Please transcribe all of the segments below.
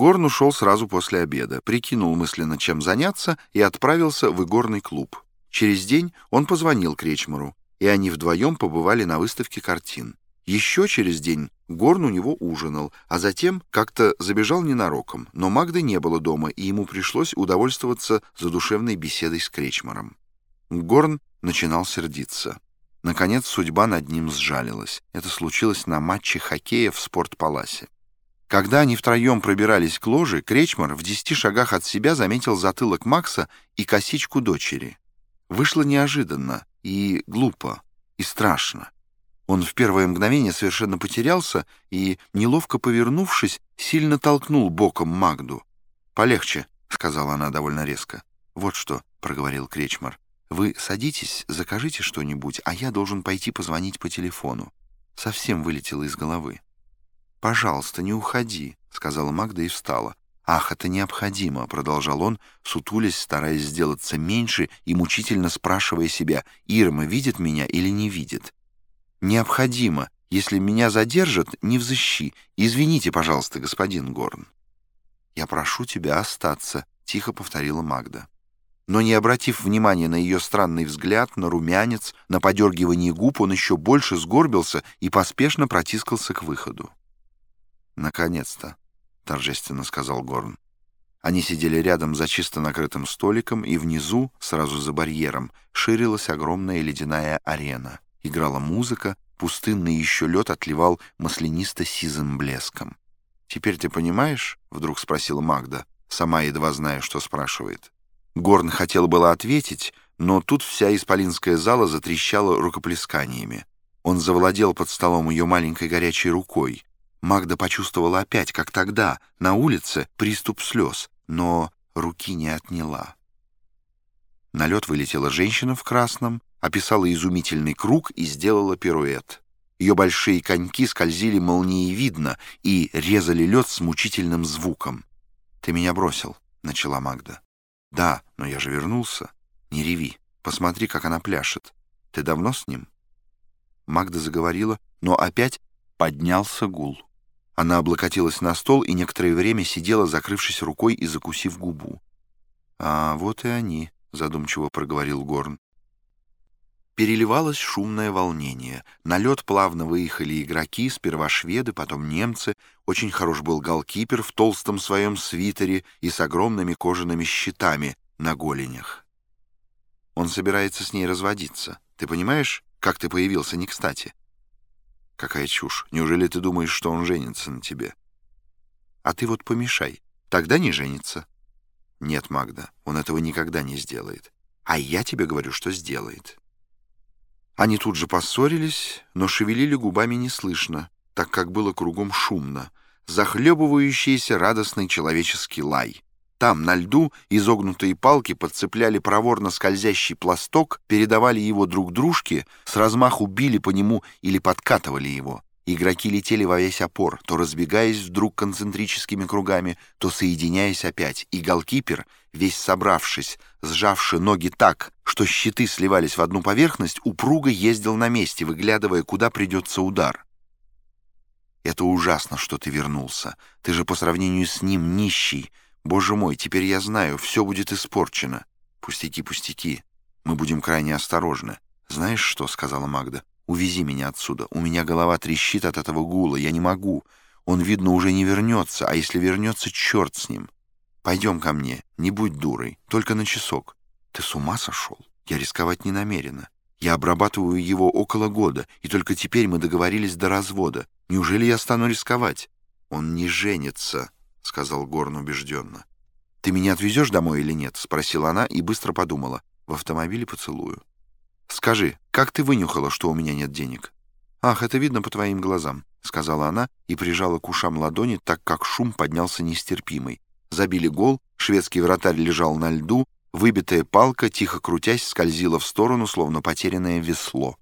Горн ушел сразу после обеда, прикинул мысленно, чем заняться, и отправился в игорный клуб. Через день он позвонил Кречмару, и они вдвоем побывали на выставке картин. Еще через день Горн у него ужинал, а затем как-то забежал ненароком, но Магды не было дома, и ему пришлось удовольствоваться задушевной беседой с Кречмаром. Горн начинал сердиться. Наконец судьба над ним сжалилась. Это случилось на матче хоккея в спортпаласе. Когда они втроем пробирались к ложе, Кречмар в десяти шагах от себя заметил затылок Макса и косичку дочери. Вышло неожиданно и глупо, и страшно. Он в первое мгновение совершенно потерялся и, неловко повернувшись, сильно толкнул боком Магду. «Полегче», — сказала она довольно резко. «Вот что», — проговорил Кречмар. Вы садитесь, закажите что-нибудь, а я должен пойти позвонить по телефону. Совсем вылетело из головы. «Пожалуйста, не уходи», — сказала Магда и встала. «Ах, это необходимо», — продолжал он, сутулясь, стараясь сделаться меньше и мучительно спрашивая себя, «Ирма видит меня или не видит?» «Необходимо. Если меня задержат, не взыщи. Извините, пожалуйста, господин Горн». «Я прошу тебя остаться», — тихо повторила Магда но не обратив внимания на ее странный взгляд, на румянец, на подергивание губ, он еще больше сгорбился и поспешно протискался к выходу. «Наконец-то», — торжественно сказал Горн. Они сидели рядом за чисто накрытым столиком, и внизу, сразу за барьером, ширилась огромная ледяная арена. Играла музыка, пустынный еще лед отливал маслянисто-сизым блеском. «Теперь ты понимаешь?» — вдруг спросила Магда, сама едва зная, что спрашивает. Горн хотел было ответить, но тут вся исполинская зала затрещала рукоплесканиями. Он завладел под столом ее маленькой горячей рукой. Магда почувствовала опять, как тогда, на улице, приступ слез, но руки не отняла. На лед вылетела женщина в красном, описала изумительный круг и сделала пируэт. Ее большие коньки скользили молниевидно и резали лед с мучительным звуком. «Ты меня бросил», — начала Магда. «Да, но я же вернулся. Не реви. Посмотри, как она пляшет. Ты давно с ним?» Магда заговорила, но опять поднялся гул. Она облокотилась на стол и некоторое время сидела, закрывшись рукой и закусив губу. «А вот и они», — задумчиво проговорил Горн. Переливалось шумное волнение. На лед плавно выехали игроки, сперва шведы, потом немцы. Очень хорош был голкипер в толстом своем свитере и с огромными кожаными щитами на голенях. Он собирается с ней разводиться. Ты понимаешь, как ты появился не кстати? Какая чушь. Неужели ты думаешь, что он женится на тебе? А ты вот помешай. Тогда не женится. Нет, Магда, он этого никогда не сделает. А я тебе говорю, что сделает. Они тут же поссорились, но шевелили губами неслышно, так как было кругом шумно, захлебывающийся радостный человеческий лай. Там, на льду, изогнутые палки подцепляли проворно скользящий пласток, передавали его друг дружке, с размаху били по нему или подкатывали его. Игроки летели во весь опор, то разбегаясь вдруг концентрическими кругами, то соединяясь опять, и голкипер, весь собравшись, сжавши ноги так, что щиты сливались в одну поверхность, упруго ездил на месте, выглядывая, куда придется удар. «Это ужасно, что ты вернулся. Ты же по сравнению с ним нищий. Боже мой, теперь я знаю, все будет испорчено. Пустяки, пустяки. Мы будем крайне осторожны. Знаешь что?» — сказала Магда. Увези меня отсюда. У меня голова трещит от этого гула. Я не могу. Он, видно, уже не вернется, а если вернется, черт с ним. Пойдем ко мне, не будь дурой, только на часок. Ты с ума сошел? Я рисковать не намерена. Я обрабатываю его около года, и только теперь мы договорились до развода. Неужели я стану рисковать? Он не женится, — сказал Горн убежденно. «Ты меня отвезешь домой или нет?» — спросила она и быстро подумала. «В автомобиле поцелую». «Скажи, как ты вынюхала, что у меня нет денег?» «Ах, это видно по твоим глазам», — сказала она и прижала к ушам ладони, так как шум поднялся нестерпимый. Забили гол, шведский вратарь лежал на льду, выбитая палка, тихо крутясь, скользила в сторону, словно потерянное весло.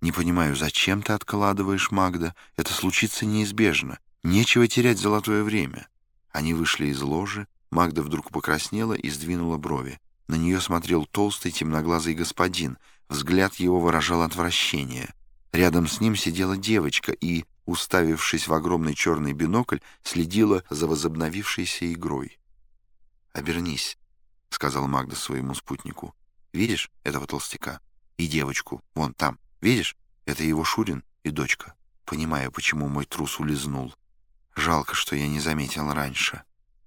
«Не понимаю, зачем ты откладываешь, Магда? Это случится неизбежно. Нечего терять золотое время». Они вышли из ложи, Магда вдруг покраснела и сдвинула брови. На нее смотрел толстый темноглазый господин. Взгляд его выражал отвращение. Рядом с ним сидела девочка, и уставившись в огромный черный бинокль, следила за возобновившейся игрой. «Обернись», — сказала Магда своему спутнику. «Видишь этого толстяка? И девочку, вон там. Видишь? Это его Шурин и дочка. Понимаю, почему мой трус улизнул. Жалко, что я не заметил раньше.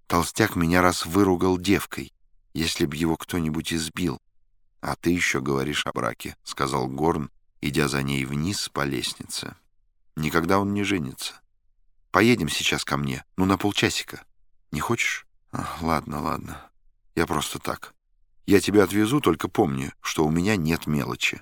Толстяк меня раз выругал девкой, если б его кто-нибудь избил. А ты еще говоришь о браке», — сказал Горн, идя за ней вниз по лестнице. «Никогда он не женится. Поедем сейчас ко мне, ну, на полчасика. Не хочешь?» Ах, «Ладно, ладно. Я просто так. Я тебя отвезу, только помни, что у меня нет мелочи».